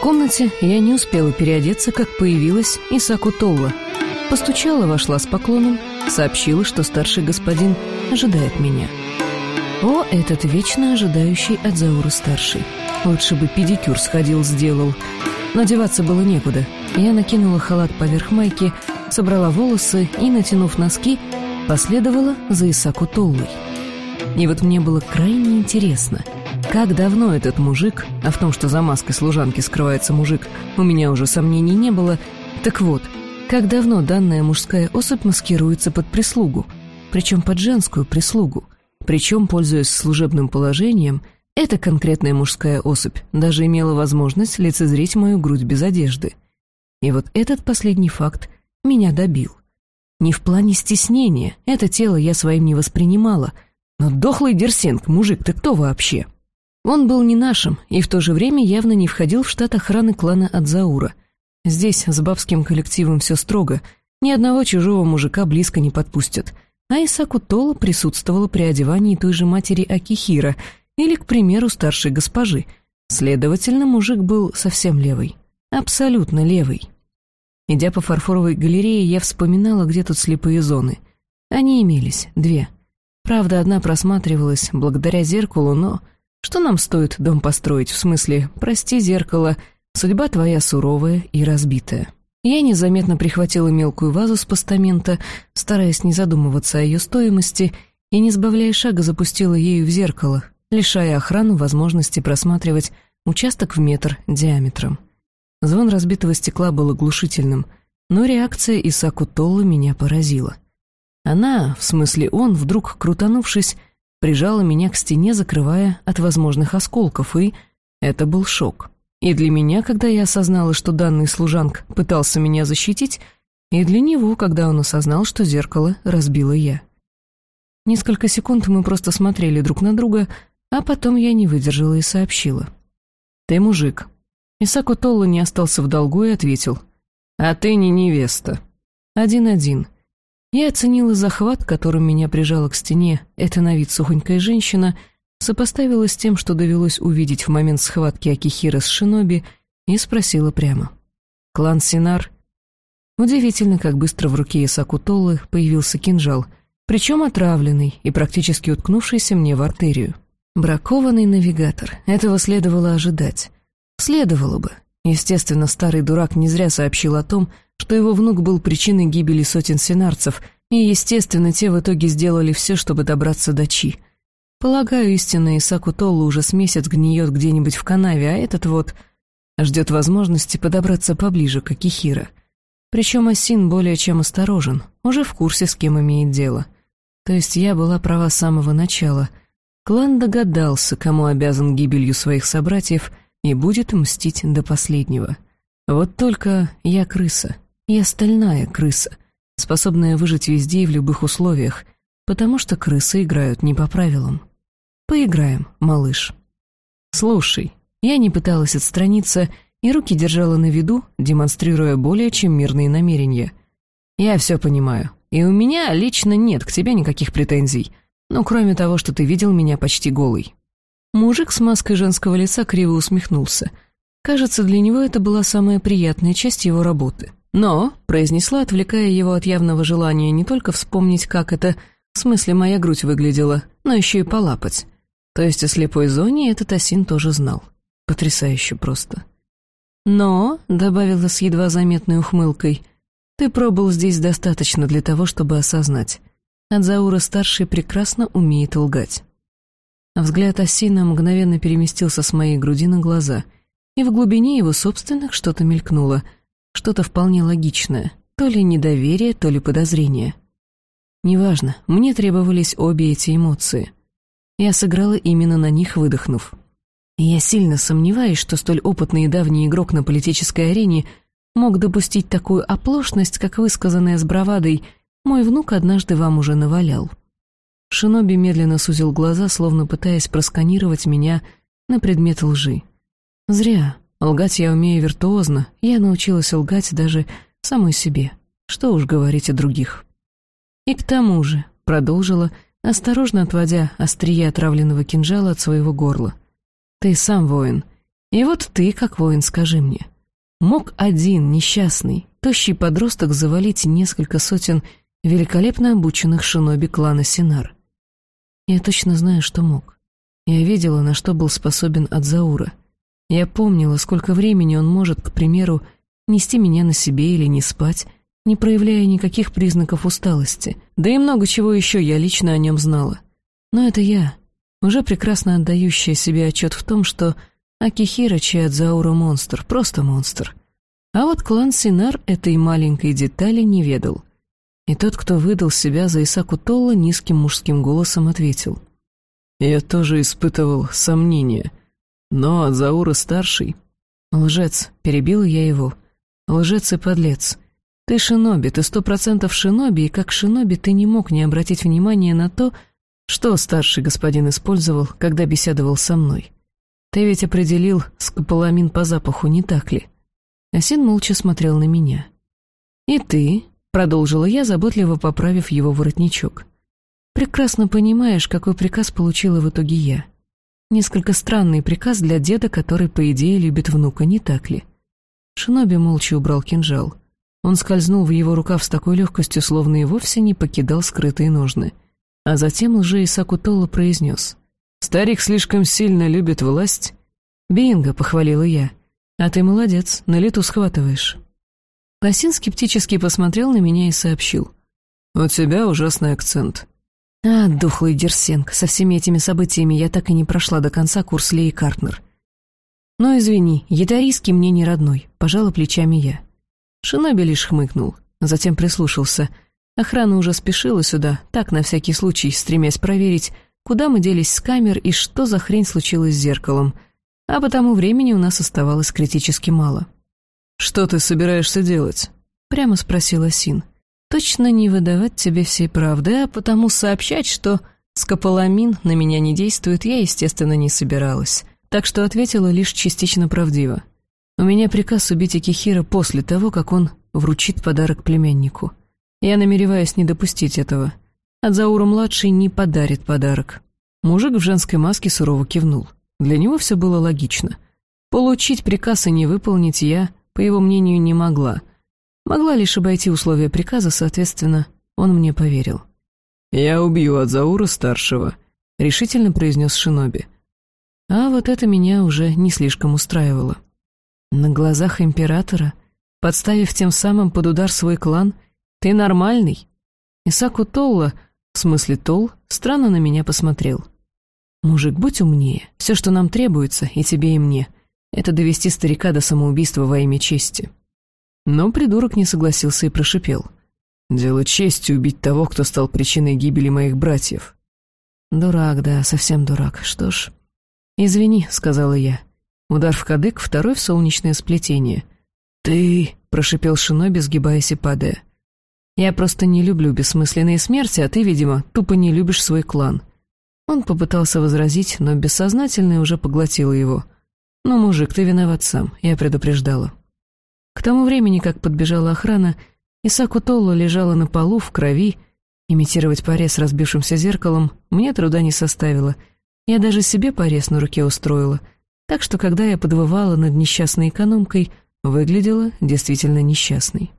комнате я не успела переодеться, как появилась Исаку Толла. Постучала, вошла с поклоном, сообщила, что старший господин ожидает меня. О, этот вечно ожидающий от Заура старший. Лучше бы педикюр сходил, сделал. Но деваться было некуда. Я накинула халат поверх майки, собрала волосы и, натянув носки, последовала за Исаку Толлой. И вот мне было крайне интересно, как давно этот мужик, а в том, что за маской служанки скрывается мужик, у меня уже сомнений не было, так вот, как давно данная мужская особь маскируется под прислугу, причем под женскую прислугу, причем, пользуясь служебным положением, эта конкретная мужская особь даже имела возможность лицезреть мою грудь без одежды. И вот этот последний факт меня добил. Не в плане стеснения, это тело я своим не воспринимала — но дохлый Дерсенг, мужик, ты кто вообще? Он был не нашим и в то же время явно не входил в штат охраны клана Адзаура. Здесь с бабским коллективом все строго, ни одного чужого мужика близко не подпустят. А Исаку Тола присутствовала при одевании той же матери Акихира или, к примеру, старшей госпожи. Следовательно, мужик был совсем левый. Абсолютно левый. Идя по фарфоровой галерее, я вспоминала, где тут слепые зоны. Они имелись, две — Правда, одна просматривалась благодаря зеркалу, но... Что нам стоит дом построить? В смысле, прости, зеркало, судьба твоя суровая и разбитая. Я незаметно прихватила мелкую вазу с постамента, стараясь не задумываться о ее стоимости, и, не сбавляя шага, запустила ею в зеркало, лишая охрану возможности просматривать участок в метр диаметром. Звон разбитого стекла был оглушительным, но реакция Исаку Толлы меня поразила — она, в смысле он, вдруг крутанувшись, прижала меня к стене, закрывая от возможных осколков, и это был шок. И для меня, когда я осознала, что данный служанк пытался меня защитить, и для него, когда он осознал, что зеркало разбила я. Несколько секунд мы просто смотрели друг на друга, а потом я не выдержала и сообщила. «Ты мужик». Исаку Толла не остался в долгу и ответил. «А ты не невеста». «Один-один». Я оценила захват, которым меня прижала к стене эта на вид сухонькая женщина, сопоставила с тем, что довелось увидеть в момент схватки Акихира с Шиноби, и спросила прямо. «Клан Синар?» Удивительно, как быстро в руке Исаку Толлы появился кинжал, причем отравленный и практически уткнувшийся мне в артерию. Бракованный навигатор. Этого следовало ожидать. Следовало бы. Естественно, старый дурак не зря сообщил о том, что его внук был причиной гибели сотен сенарцев, и, естественно, те в итоге сделали все, чтобы добраться до Чи. Полагаю, истинно Исаку Толлу уже с месяц гниет где-нибудь в канаве, а этот вот ждет возможности подобраться поближе к Акихира. Причем Асин более чем осторожен, уже в курсе, с кем имеет дело. То есть я была права с самого начала. Клан догадался, кому обязан гибелью своих собратьев, и будет мстить до последнего. Вот только я крыса, я стальная крыса, способная выжить везде и в любых условиях, потому что крысы играют не по правилам. Поиграем, малыш. Слушай, я не пыталась отстраниться и руки держала на виду, демонстрируя более чем мирные намерения. Я все понимаю, и у меня лично нет к тебе никаких претензий, ну, кроме того, что ты видел меня почти голый. Мужик с маской женского лица криво усмехнулся. Кажется, для него это была самая приятная часть его работы. «Но», — произнесла, отвлекая его от явного желания не только вспомнить, как это, в смысле моя грудь выглядела, но еще и полапать. То есть о слепой зоне этот осин тоже знал. Потрясающе просто. «Но», — добавила с едва заметной ухмылкой, — «ты пробыл здесь достаточно для того, чтобы осознать. Адзаура-старший прекрасно умеет лгать». Взгляд Осина мгновенно переместился с моей груди на глаза, и в глубине его собственных что-то мелькнуло — что-то вполне логичное, то ли недоверие, то ли подозрение. Неважно, мне требовались обе эти эмоции. Я сыграла именно на них, выдохнув. Я сильно сомневаюсь, что столь опытный и давний игрок на политической арене мог допустить такую оплошность, как высказанная с бравадой «мой внук однажды вам уже навалял». Шиноби медленно сузил глаза, словно пытаясь просканировать меня на предмет лжи. Зря. Лгать я умею виртуозно, я научилась лгать даже самой себе. Что уж говорить о других. И к тому же, продолжила, осторожно отводя острие отравленного кинжала от своего горла. Ты сам воин, И вот ты, как воин, скажи мне, мог один несчастный, тощий подросток завалить несколько сотен великолепно обученных шиноби клана Синар? Я точно знаю, что мог. Я видела, на что был способен Адзаура. Я помнила, сколько времени он может, к примеру, нести меня на себе или не спать, не проявляя никаких признаков усталости. Да и много чего еще я лично о нем знала. Но это я, уже прекрасно отдающая себе отчет в том, что Акихира Чиадзаура монстр, просто монстр. А вот клан Синар этой маленькой детали не ведал. И тот, кто выдал себя за Исаку Толла, низким мужским голосом ответил. «Я тоже испытывал сомнения. Но Адзаура старший...» «Лжец», — перебила я его. «Лжец и подлец. Ты шиноби, ты сто процентов шиноби, и как шиноби ты не мог не обратить внимания на то, что старший господин использовал, когда беседовал со мной. Ты ведь определил скополамин по запаху, не так ли?» Асин молча смотрел на меня. «И ты», — продолжила я, заботливо поправив его воротничок, «прекрасно понимаешь, какой приказ получила в итоге я. Несколько странный приказ для деда, который, по идее, любит внука, не так ли?» Шиноби молча убрал кинжал. Он скользнул в его рукав с такой легкостью, словно и вовсе не покидал скрытые ножны. А затем лже Исаку Толла произнес. «Старик слишком сильно любит власть». «Бинго», — похвалила я. «А ты молодец, на лету схватываешь». Лосин скептически посмотрел на меня и сообщил. «У тебя ужасный акцент». «А, духлый Дерсенко, со всеми этими событиями я так и не прошла до конца курс Леи Картнер». «Но извини, ятарийский мне не родной», — пожала плечами я. Шиноби лишь хмыкнул, затем прислушался. Охрана уже спешила сюда, так на всякий случай, стремясь проверить, куда мы делись с камер и что за хрень случилось с зеркалом. А потому времени у нас оставалось критически мало. «Что ты собираешься делать?» — прямо спросила Син. «Точно не выдавать тебе всей правды, а потому сообщать, что скополамин на меня не действует, я, естественно, не собиралась. Так что ответила лишь частично правдиво. У меня приказ убить Акихира после того, как он вручит подарок племяннику. Я намереваюсь не допустить этого. Адзаура-младший не подарит подарок. Мужик в женской маске сурово кивнул. Для него все было логично. Получить приказ и не выполнить я, по его мнению, не могла. Могла лишь обойти условия приказа, соответственно, он мне поверил. «Я убью Адзаура-старшего», — решительно произнес Шиноби. А вот это меня уже не слишком устраивало. На глазах императора, подставив тем самым под удар свой клан, ты нормальный? Исаку Толла, в смысле Тол, странно на меня посмотрел. Мужик, будь умнее, все, что нам требуется, и тебе, и мне, это довести старика до самоубийства во имя чести. Но придурок не согласился и прошипел. Дело чести убить того, кто стал причиной гибели моих братьев. Дурак, да, совсем дурак. Что ж... «Извини», — сказала я. Удар в кадык, второй в солнечное сплетение. «Ты...» — прошипел Шиноби, сгибаясь и падая. «Я просто не люблю бессмысленные смерти, а ты, видимо, тупо не любишь свой клан». Он попытался возразить, но бессознательное уже поглотило его. «Ну, мужик, ты виноват сам, я предупреждала». К тому времени, как подбежала охрана, Исаку Толло лежала на полу в крови. Имитировать порез разбившимся зеркалом мне труда не составило. Я даже себе порез на руке устроила — так что, когда я подвывала над несчастной экономкой, выглядела действительно несчастной.